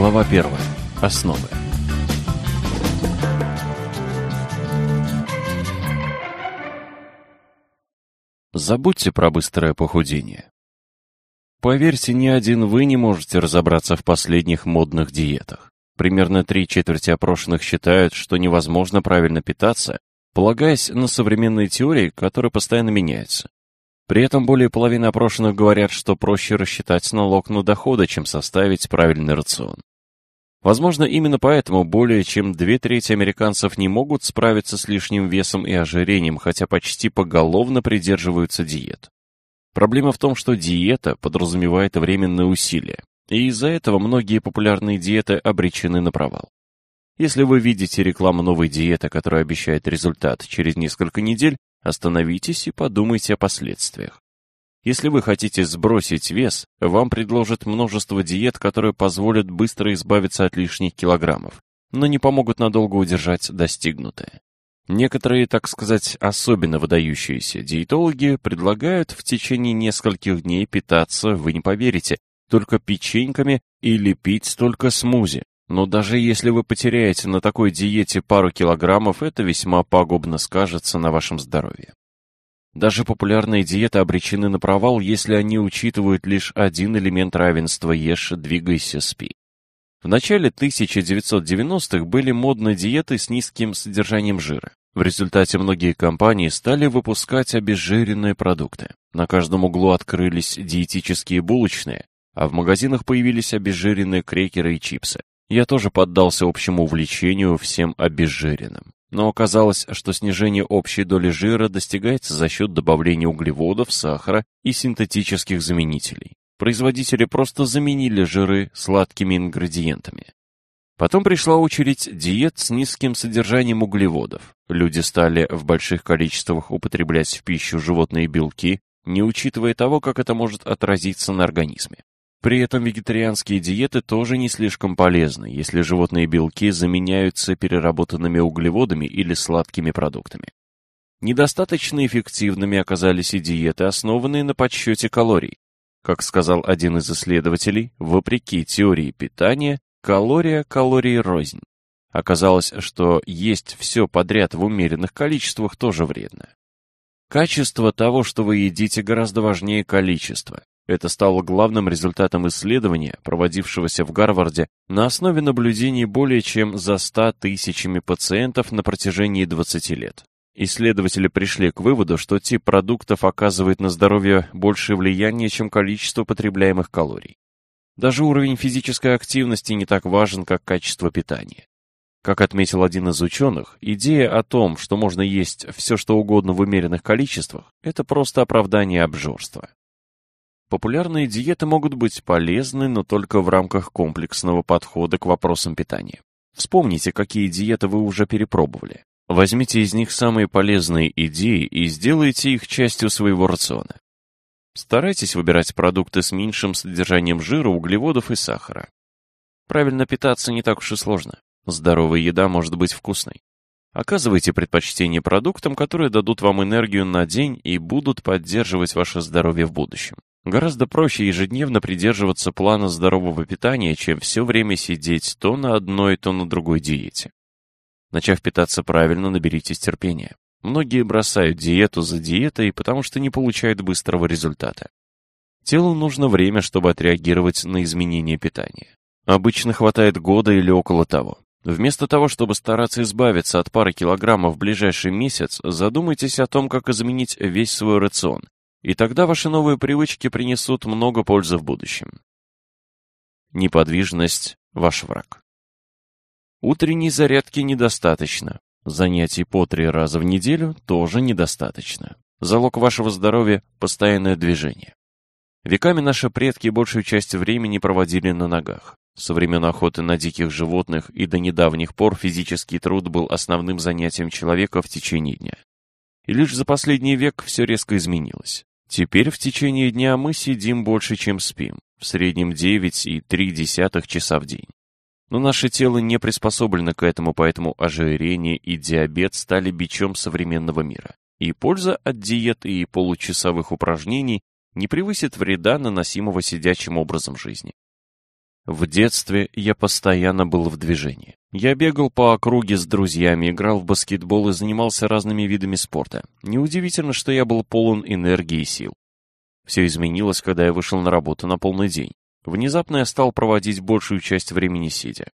Глава 1. Основы. Забудьте про быстрое похудение. Поверьте, ни один вы не можете разобраться в последних модных диетах. Примерно три четверти опрошенных считают, что невозможно правильно питаться, полагаясь на современные теории, которые постоянно меняются. При этом более половины опрошенных говорят, что проще рассчитать налог на доходы, чем составить правильный рацион. Возможно, именно поэтому более чем две трети американцев не могут справиться с лишним весом и ожирением, хотя почти поголовно придерживаются диет. Проблема в том, что диета подразумевает временное усилие, и из-за этого многие популярные диеты обречены на провал. Если вы видите рекламу новой диеты, которая обещает результат через несколько недель, остановитесь и подумайте о последствиях. Если вы хотите сбросить вес, вам предложат множество диет, которые позволят быстро избавиться от лишних килограммов, но не помогут надолго удержать достигнутое. Некоторые, так сказать, особенно выдающиеся диетологи предлагают в течение нескольких дней питаться, вы не поверите, только печеньками или пить только смузи. Но даже если вы потеряете на такой диете пару килограммов, это весьма пагубно скажется на вашем здоровье. Даже популярные диеты обречены на провал, если они учитывают лишь один элемент равенства «ешь, двигайся, спи». В начале 1990-х были модны диеты с низким содержанием жира. В результате многие компании стали выпускать обезжиренные продукты. На каждом углу открылись диетические булочные, а в магазинах появились обезжиренные крекеры и чипсы. Я тоже поддался общему увлечению всем обезжиренным. Но оказалось, что снижение общей доли жира достигается за счет добавления углеводов, сахара и синтетических заменителей. Производители просто заменили жиры сладкими ингредиентами. Потом пришла очередь диет с низким содержанием углеводов. Люди стали в больших количествах употреблять в пищу животные белки, не учитывая того, как это может отразиться на организме. При этом вегетарианские диеты тоже не слишком полезны, если животные белки заменяются переработанными углеводами или сладкими продуктами. Недостаточно эффективными оказались и диеты, основанные на подсчете калорий. Как сказал один из исследователей, вопреки теории питания, калория калории рознь. Оказалось, что есть все подряд в умеренных количествах тоже вредно. Качество того, что вы едите, гораздо важнее количества. Это стало главным результатом исследования, проводившегося в Гарварде на основе наблюдений более чем за 100 тысячами пациентов на протяжении 20 лет. Исследователи пришли к выводу, что тип продуктов оказывает на здоровье большее влияние, чем количество потребляемых калорий. Даже уровень физической активности не так важен, как качество питания. Как отметил один из ученых, идея о том, что можно есть все что угодно в умеренных количествах, это просто оправдание обжорства. Популярные диеты могут быть полезны, но только в рамках комплексного подхода к вопросам питания. Вспомните, какие диеты вы уже перепробовали. Возьмите из них самые полезные идеи и сделайте их частью своего рациона. Старайтесь выбирать продукты с меньшим содержанием жира, углеводов и сахара. Правильно питаться не так уж и сложно. Здоровая еда может быть вкусной. Оказывайте предпочтение продуктам, которые дадут вам энергию на день и будут поддерживать ваше здоровье в будущем. Гораздо проще ежедневно придерживаться плана здорового питания, чем все время сидеть то на одной, то на другой диете. Начав питаться правильно, наберитесь терпения. Многие бросают диету за диетой, потому что не получают быстрого результата. Телу нужно время, чтобы отреагировать на изменения питания. Обычно хватает года или около того. Вместо того, чтобы стараться избавиться от пары килограммов в ближайший месяц, задумайтесь о том, как изменить весь свой рацион, и тогда ваши новые привычки принесут много пользы в будущем. Неподвижность – ваш враг. Утренней зарядки недостаточно. Занятий по три раза в неделю тоже недостаточно. Залог вашего здоровья – постоянное движение. Веками наши предки большую часть времени проводили на ногах. Со времен охоты на диких животных и до недавних пор физический труд был основным занятием человека в течение дня. И лишь за последний век все резко изменилось. Теперь в течение дня мы сидим больше, чем спим, в среднем 9,3 часа в день. Но наше тело не приспособлено к этому, поэтому ожирение и диабет стали бичом современного мира. И польза от диет и получасовых упражнений не превысит вреда, наносимого сидячим образом жизни. В детстве я постоянно был в движении. Я бегал по округе с друзьями, играл в баскетбол и занимался разными видами спорта. Неудивительно, что я был полон энергии и сил. Все изменилось, когда я вышел на работу на полный день. Внезапно я стал проводить большую часть времени сидя.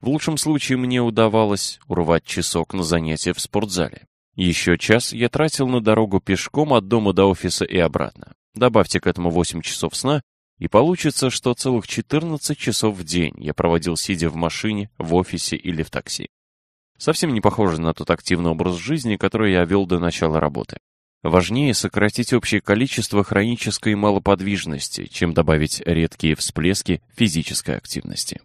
В лучшем случае мне удавалось урвать часок на занятия в спортзале. Еще час я тратил на дорогу пешком от дома до офиса и обратно. Добавьте к этому 8 часов сна, и получится, что целых 14 часов в день я проводил сидя в машине, в офисе или в такси. Совсем не похоже на тот активный образ жизни, который я вел до начала работы. Важнее сократить общее количество хронической малоподвижности, чем добавить редкие всплески физической активности.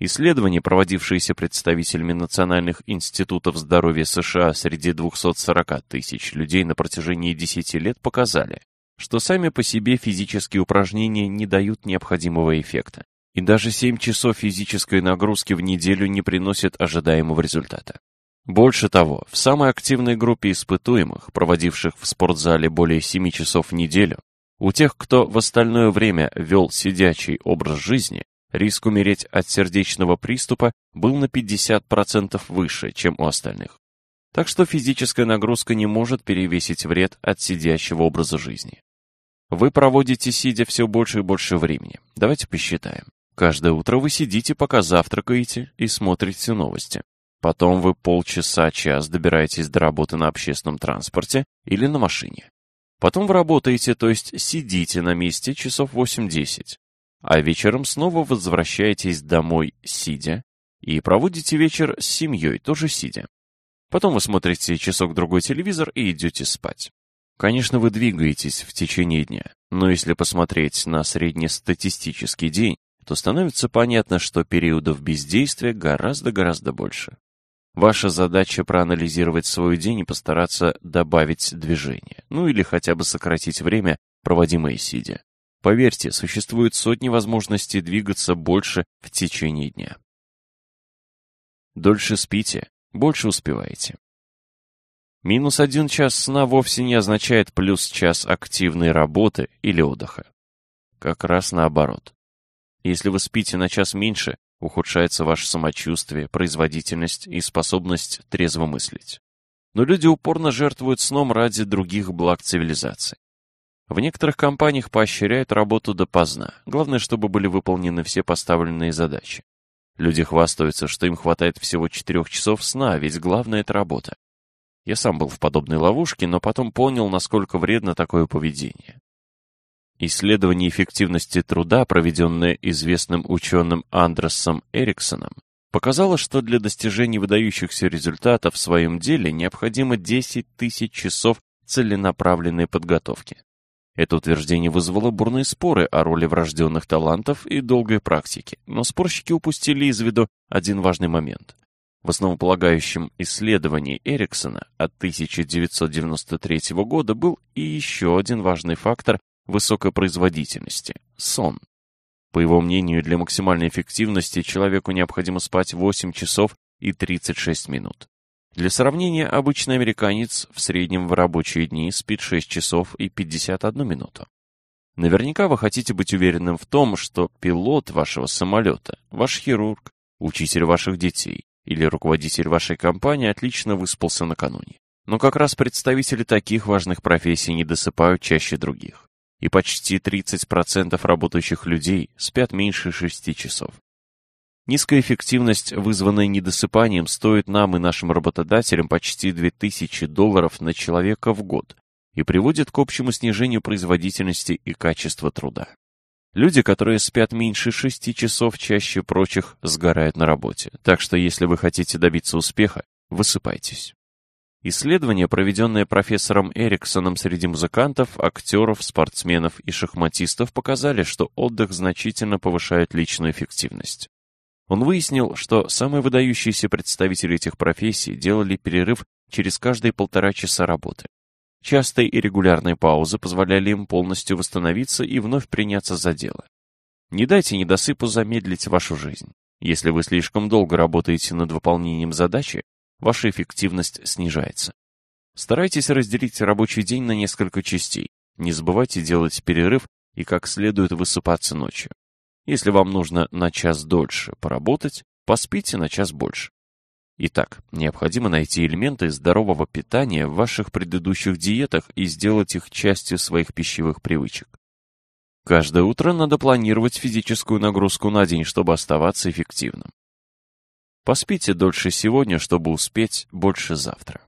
Исследования, проводившиеся представителями Национальных институтов здоровья США среди 240 тысяч людей на протяжении 10 лет показали, что сами по себе физические упражнения не дают необходимого эффекта. И даже 7 часов физической нагрузки в неделю не приносят ожидаемого результата. Больше того, в самой активной группе испытуемых, проводивших в спортзале более 7 часов в неделю, у тех, кто в остальное время вел сидячий образ жизни, риск умереть от сердечного приступа был на 50% выше, чем у остальных. Так что физическая нагрузка не может перевесить вред от сидящего образа жизни. Вы проводите сидя все больше и больше времени. Давайте посчитаем. Каждое утро вы сидите, пока завтракаете и смотрите новости. Потом вы полчаса-час добираетесь до работы на общественном транспорте или на машине. Потом вы работаете, то есть сидите на месте часов 8-10 а вечером снова возвращаетесь домой сидя и проводите вечер с семьей, тоже сидя. Потом вы смотрите часок-другой телевизор и идете спать. Конечно, вы двигаетесь в течение дня, но если посмотреть на среднестатистический день, то становится понятно, что периодов бездействия гораздо-гораздо больше. Ваша задача проанализировать свой день и постараться добавить движение, ну или хотя бы сократить время, проводимое сидя. Поверьте, существует сотни возможностей двигаться больше в течение дня. Дольше спите, больше успеваете. Минус один час сна вовсе не означает плюс час активной работы или отдыха. Как раз наоборот. Если вы спите на час меньше, ухудшается ваше самочувствие, производительность и способность трезво мыслить. Но люди упорно жертвуют сном ради других благ цивилизации. В некоторых компаниях поощряют работу допоздна. Главное, чтобы были выполнены все поставленные задачи. Люди хвастаются, что им хватает всего 4 часов сна, ведь главное — это работа. Я сам был в подобной ловушке, но потом понял, насколько вредно такое поведение. Исследование эффективности труда, проведенное известным ученым Андресом Эриксоном, показало, что для достижения выдающихся результатов в своем деле необходимо 10 тысяч часов целенаправленной подготовки. Это утверждение вызвало бурные споры о роли врожденных талантов и долгой практики, но спорщики упустили из виду один важный момент. В основополагающем исследовании Эриксона от 1993 года был и еще один важный фактор высокой производительности – сон. По его мнению, для максимальной эффективности человеку необходимо спать 8 часов и 36 минут. Для сравнения, обычный американец в среднем в рабочие дни спит 6 часов и 51 минуту. Наверняка вы хотите быть уверенным в том, что пилот вашего самолета, ваш хирург, учитель ваших детей или руководитель вашей компании отлично выспался накануне. Но как раз представители таких важных профессий не досыпают чаще других. И почти 30% работающих людей спят меньше 6 часов. Низкая эффективность, вызванная недосыпанием, стоит нам и нашим работодателям почти 2000 долларов на человека в год и приводит к общему снижению производительности и качества труда. Люди, которые спят меньше 6 часов, чаще прочих сгорают на работе, так что если вы хотите добиться успеха, высыпайтесь. Исследования, проведенные профессором Эриксоном среди музыкантов, актеров, спортсменов и шахматистов, показали, что отдых значительно повышает личную эффективность. Он выяснил, что самые выдающиеся представители этих профессий делали перерыв через каждые полтора часа работы. Частые и регулярные паузы позволяли им полностью восстановиться и вновь приняться за дело. Не дайте недосыпу замедлить вашу жизнь. Если вы слишком долго работаете над выполнением задачи, ваша эффективность снижается. Старайтесь разделить рабочий день на несколько частей. Не забывайте делать перерыв и как следует высыпаться ночью. Если вам нужно на час дольше поработать, поспите на час больше. Итак, необходимо найти элементы здорового питания в ваших предыдущих диетах и сделать их частью своих пищевых привычек. Каждое утро надо планировать физическую нагрузку на день, чтобы оставаться эффективным. Поспите дольше сегодня, чтобы успеть больше завтра.